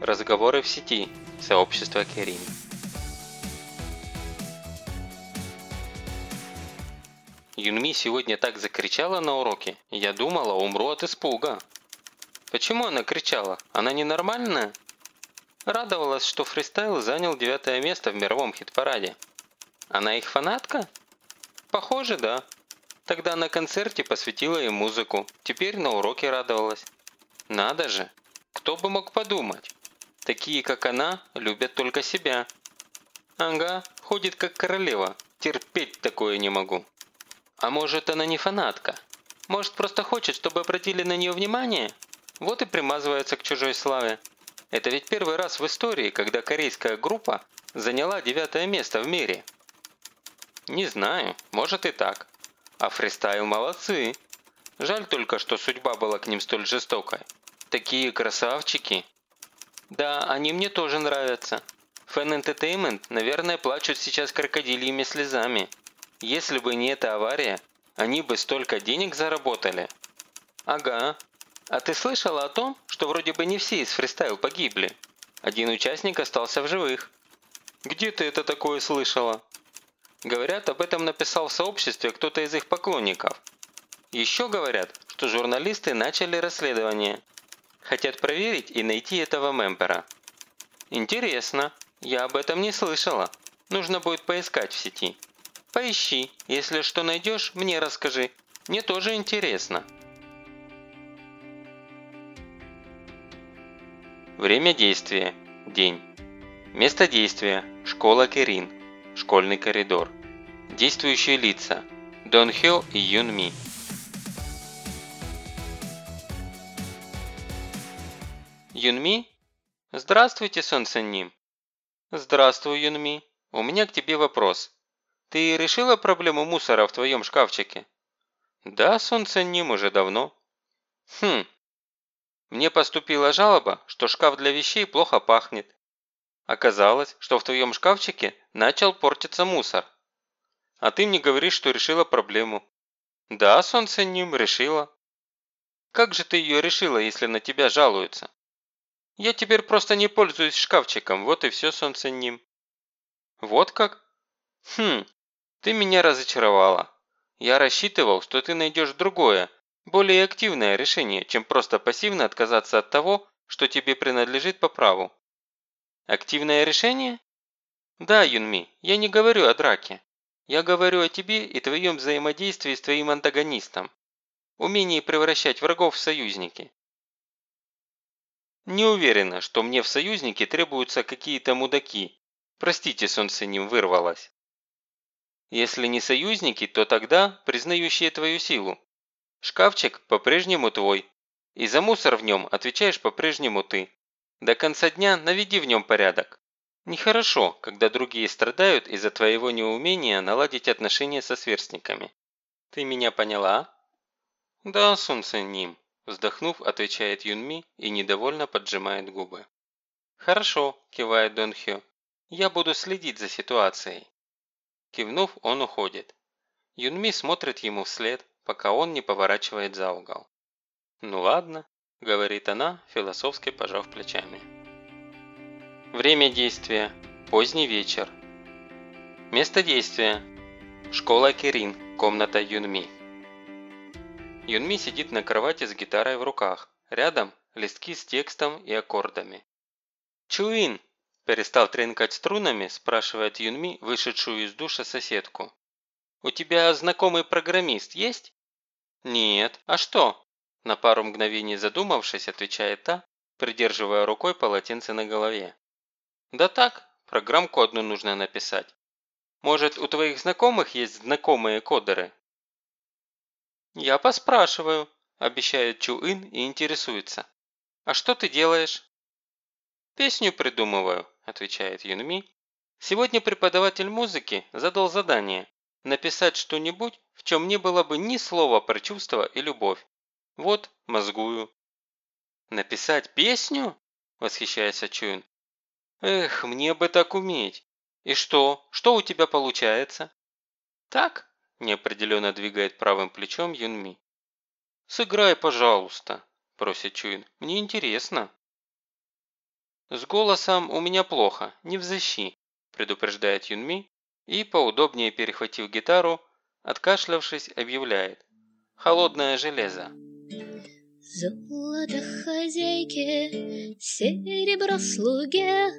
Разговоры в сети. Сообщество Керин. Юнми сегодня так закричала на уроке, я думала, умру от испуга. Почему она кричала? Она ненормальная? Радовалась, что фристайл занял девятое место в мировом хит-параде. Она их фанатка? Похоже, да. Тогда на концерте посвятила им музыку, теперь на уроке радовалась. Надо же, кто бы мог подумать. Такие, как она, любят только себя. Ага, ходит как королева, терпеть такое не могу. А может она не фанатка? Может просто хочет, чтобы обратили на нее внимание? Вот и примазывается к чужой славе. Это ведь первый раз в истории, когда корейская группа заняла девятое место в мире. Не знаю, может и так. А фристайл молодцы. Жаль только, что судьба была к ним столь жестокой. Такие красавчики. Да, они мне тоже нравятся. Fan Entertainment, наверное, плачут сейчас крокодильями слезами. Если бы не эта авария, они бы столько денег заработали. Ага. А ты слышала о том, что вроде бы не все из фристайл погибли? Один участник остался в живых. Где ты это такое слышала? Говорят, об этом написал в сообществе кто-то из их поклонников. Еще говорят, что журналисты начали расследование. Хотят проверить и найти этого мембера. Интересно, я об этом не слышала. Нужно будет поискать в сети. Поищи, если что найдешь, мне расскажи. Мне тоже интересно. Время действия. День. Место действия. Школа Керин. Школьный коридор. Действующие лица. Дон Хё и Юн Ми. Юнми? Здравствуйте, Солнце Ним. Здравствуй, Юнми. У меня к тебе вопрос. Ты решила проблему мусора в твоем шкафчике? Да, солнце ним уже давно. Хм. Мне поступила жалоба, что шкаф для вещей плохо пахнет. Оказалось, что в твоем шкафчике начал портиться мусор. А ты мне говоришь, что решила проблему. Да, солнце ним решила. Как же ты ее решила, если на тебя жалуются? Я теперь просто не пользуюсь шкафчиком, вот и все, солнце ним. Вот как? Хм, ты меня разочаровала. Я рассчитывал, что ты найдешь другое, более активное решение, чем просто пассивно отказаться от того, что тебе принадлежит по праву. Активное решение? Да, Юнми, я не говорю о драке. Я говорю о тебе и твоем взаимодействии с твоим антагонистом. Умении превращать врагов в союзники. Не уверена, что мне в союзники требуются какие-то мудаки. Простите, солнце ним вырвалось. Если не союзники, то тогда признающие твою силу. Шкафчик по-прежнему твой. И за мусор в нем отвечаешь по-прежнему ты. До конца дня наведи в нем порядок. Нехорошо, когда другие страдают из-за твоего неумения наладить отношения со сверстниками. Ты меня поняла? Да, солнце ним. Вздохнув, отвечает Юнми и недовольно поджимает губы. «Хорошо», – кивает Дон Хё. «Я буду следить за ситуацией». Кивнув, он уходит. Юнми смотрит ему вслед, пока он не поворачивает за угол. «Ну ладно», – говорит она, философски пожав плечами. Время действия – поздний вечер. Место действия – школа Кирин, комната Юнми. Юнми сидит на кровати с гитарой в руках, рядом – листки с текстом и аккордами. «Чуин!» Перестав тренкать струнами, спрашивает Юнми, вышедшую из душа соседку. «У тебя знакомый программист есть?» «Нет. А что?» На пару мгновений задумавшись, отвечает та, придерживая рукой полотенце на голове. «Да так, программку одну нужно написать. Может, у твоих знакомых есть знакомые кодеры?» «Я поспрашиваю», – обещает Чуин и интересуется. «А что ты делаешь?» «Песню придумываю», отвечает Юнми. Сегодня преподаватель музыки задал задание написать что-нибудь, в чем не было бы ни слова про чувства и любовь. Вот, мозгую. «Написать песню?» – восхищается Чуин. «Эх, мне бы так уметь. И что? Что у тебя получается?» «Так?» – неопределенно двигает правым плечом Юнми. «Сыграй, пожалуйста», – просит Чуин. «Мне интересно». «С голосом у меня плохо, не взыщи», – предупреждает Юнми и, поудобнее перехватив гитару, откашлявшись, объявляет. «Холодное железо». Золото хозяйке, серебро слуге,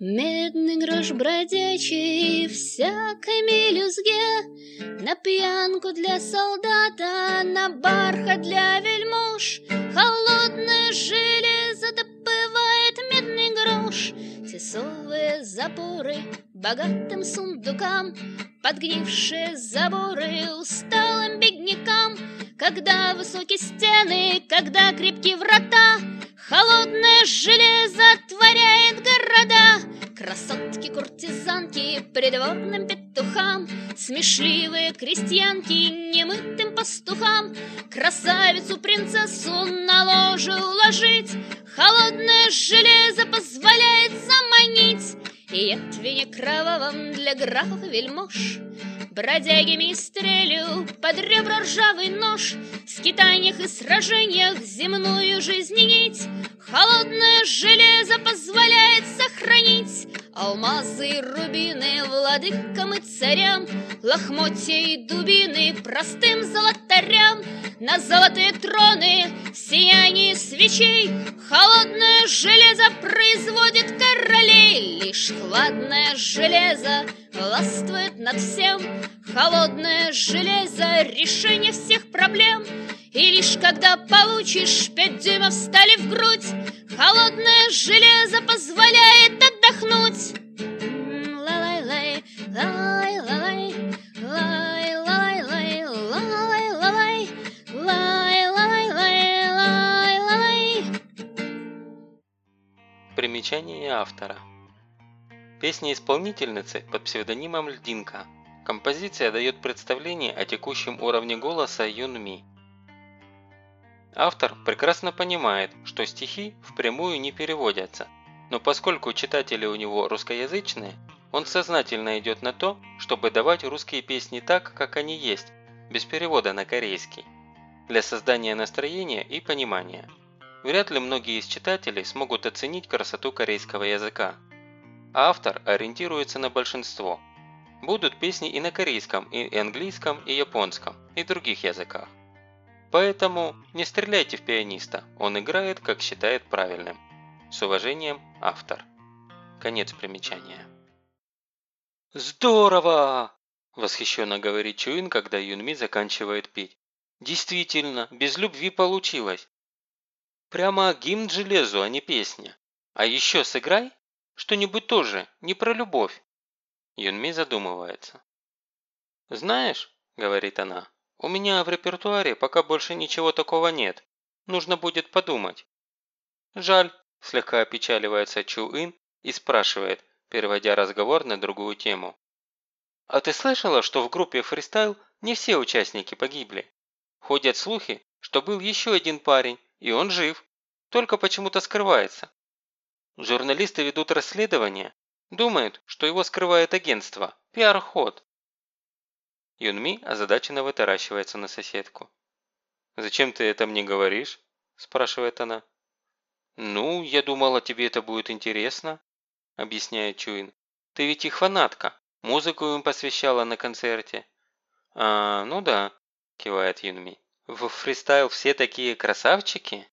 Медный грош бродячий всякой мелюзге, На пьянку для солдата, на бархат для вельмож, Холодное железо добывает медный грош, Тесовые запоры богатым сундукам, Подгнившие заборы усталым Когда высокие стены, когда крепкие врата, Холодное железо творяет города, Красотки, куртизанки, придворным петухам, Смешливые крестьянки, немытым пастухам, Красавицу, принцессу на ложе уложить, Холодное железо позволяет заманить, И ветвине кровавом для графов вельмож Бродягами стрелю под ребра ржавый нож В скитаниях и сражениях земную жизнь нить. Холодное сохранить Алмазы и рубины владыкам и царям Лохмотья и дубины простым золотарям. На золотые троны сияние свечей Холодное железо производит королей. Лишь хладное железо властвует над всем. Холодное железо — решение всех проблем И лишь когда получишь пять дюймов стали в грудь Холодное железо позволяет отдохнуть Примечание автора. Песня исполнительницы под псевдонимом Льдинка. Композиция дает представление о текущем уровне голоса Юнми. Автор прекрасно понимает, что стихи впрямую не переводятся, но поскольку читатели у него русскоязычные, он сознательно идет на то, чтобы давать русские песни так, как они есть, без перевода на корейский, для создания настроения и понимания. Вряд ли многие из читателей смогут оценить красоту корейского языка, автор ориентируется на большинство. Будут песни и на корейском, и английском, и японском, и других языках. Поэтому не стреляйте в пианиста, он играет, как считает правильным. С уважением, автор. Конец примечания. «Здорово!» – восхищенно говорит Чуин, когда Юнми заканчивает петь. «Действительно, без любви получилось. Прямо гимн железу, а не песня. А еще сыграй!» Что-нибудь тоже, не про любовь. Юнми задумывается. «Знаешь», – говорит она, – «у меня в репертуаре пока больше ничего такого нет. Нужно будет подумать». «Жаль», – слегка опечаливается Чу Ин и спрашивает, переводя разговор на другую тему. «А ты слышала, что в группе фристайл не все участники погибли? Ходят слухи, что был еще один парень, и он жив, только почему-то скрывается. Журналисты ведут расследование, думают, что его скрывает агентство, пиар-ход. Юнми озадаченно вытаращивается на соседку. «Зачем ты это мне говоришь?» – спрашивает она. «Ну, я думала, тебе это будет интересно», – объясняет Чуин. «Ты ведь их фанатка, музыку им посвящала на концерте». «А, ну да», – кивает Юнми. «В фристайл все такие красавчики?»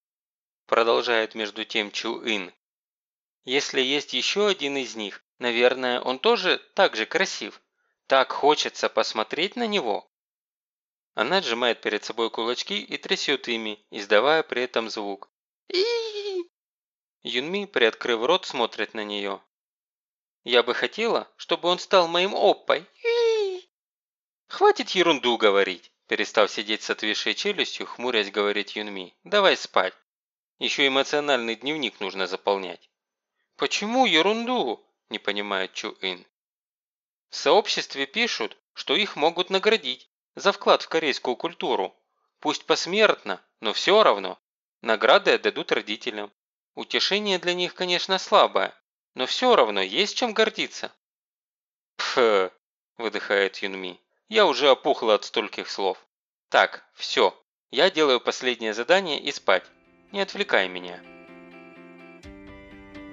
Продолжает между тем Чуин, если есть еще один из них, наверное, он тоже так же красив. Так хочется посмотреть на него. Она сжимает перед собой кулачки и трясет ими, издавая при этом звук. Юнми, приоткрыв рот, смотрит на нее. «Я бы хотела, чтобы он стал моим оппой. «Хватит ерунду говорить!» Перестав сидеть с отвисшей челюстью, хмурясь говорит Юнми. «Давай спать. Еще эмоциональный дневник нужно заполнять». «Почему ерунду?» – не понимает Чу-Ин. В сообществе пишут, что их могут наградить за вклад в корейскую культуру. Пусть посмертно, но все равно. Награды отдадут родителям. Утешение для них, конечно, слабое, но все равно есть чем гордиться. «Пф!» – выдыхает Юнми. «Я уже опухла от стольких слов. Так, все, я делаю последнее задание и спать. Не отвлекай меня».